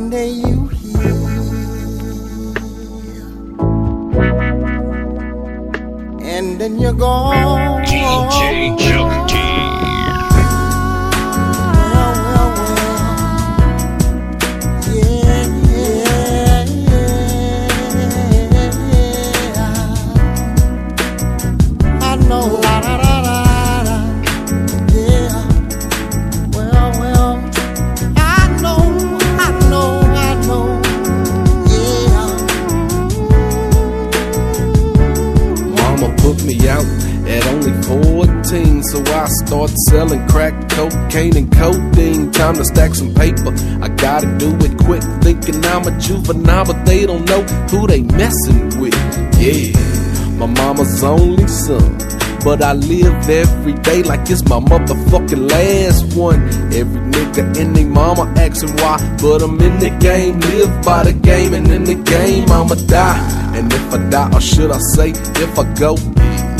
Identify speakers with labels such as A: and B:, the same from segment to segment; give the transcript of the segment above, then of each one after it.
A: Sunday you hear. And then you're gone.
B: DJ Chuck T.
C: out at only 14, so I start selling crack, cocaine, and codeine. Time to stack some paper. I gotta do it quick, thinking I'm a juvenile, but they don't know who they messing with. Yeah, my mama's only son. But I live every day like it's my motherfucking last one. Every nigga in they mama asking why. But I'm in the game, live by the game, and in the game I'ma die. And if I die, or should I say, if I go,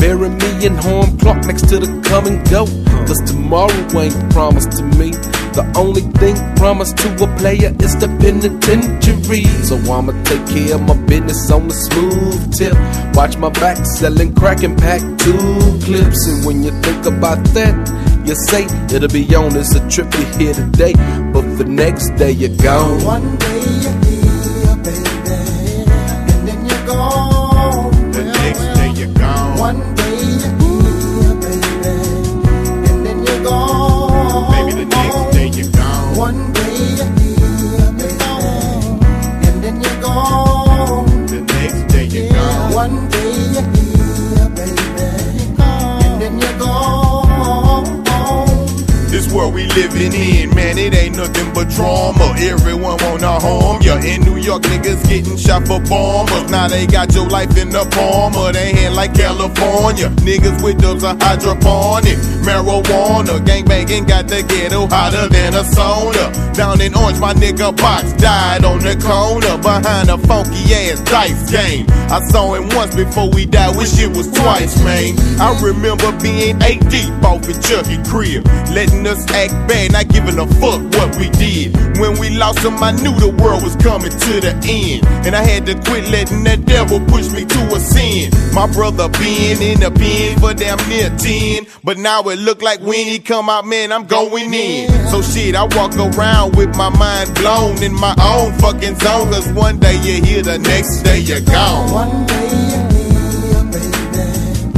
C: bury me in home clock next to the come and go. Cause tomorrow ain't promised to me. The only thing promised to a player is the penitentiary. So I'ma take care of my business on the smooth tip. Watch my back selling crack and pack two clips. And when you think about that, you say it'll be on as a trip you here today. But the next day you're gone.
A: One day you're here, baby, and then you're gone. One day
D: we living in, man, it ain't nothing but drama. Everyone wanna harm ya. In New York, niggas getting shot for bombers. Now they got your life in the palm of their hand like California. Niggas with dubs are hydroponic. Marijuana, gangbanging got the ghetto hotter than a sauna. Down in Orange, my nigga Box died on the corner behind a funky ass dice game. I saw him once before we died, wish it was twice, man. I remember being eight deep off at Chucky crib, letting us act bad, not giving a fuck what we did. When we lost him, I knew the world was coming to the end, and I had to quit letting the devil push me to a sin. My brother been in the pen for damn near ten, but now it look like when he come out, man, I'm going in. So shit, I walk around with my mind blown in my own fucking zone, cause one day you're here, the next day you're gone.
A: One day you're here, baby,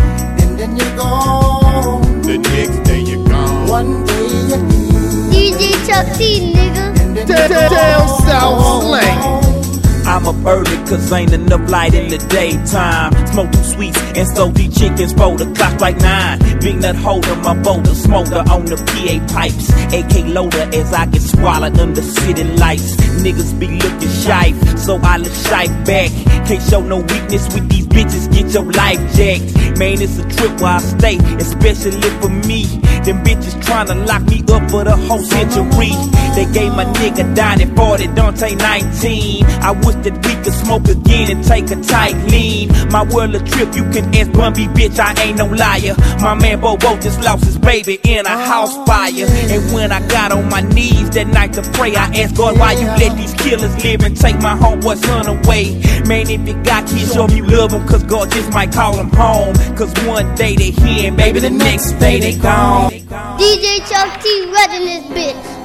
A: and then you're gone.
D: The next day you're gone.
A: One day you're here,
E: DJ Chuck T, nigga.
A: and then you're
C: Down south slang.
F: I'm up early cause ain't enough light in the daytime. Smoke two sweets and stove these chickens for the clock like nine. Big nut holder, my boulder smoker on the PA pipes. AK loader as I get swallowed under city lights. Niggas be looking shy, so I look shy back. Can't show no weakness with these bitches, get your life jacked. Man, it's a trip where I stay, especially for me. Them bitches tryna lock me up for the whole century. They gave my nigga Donnie 40, Dante 19. I wish that we could smoke again and take a tight lean. My world a trip, you can ask Bumby, bitch, I ain't no liar. My man Bobo just lost his baby in a house fire. And when I got on my knees that night to pray, I asked God, why you let these killers live and take my homeboy son away? Man, if you got kids, show you love them, cause God just might call them home. Cause one day they here, and baby, the next day they gone.
E: DJ Chuck T, running this bitch.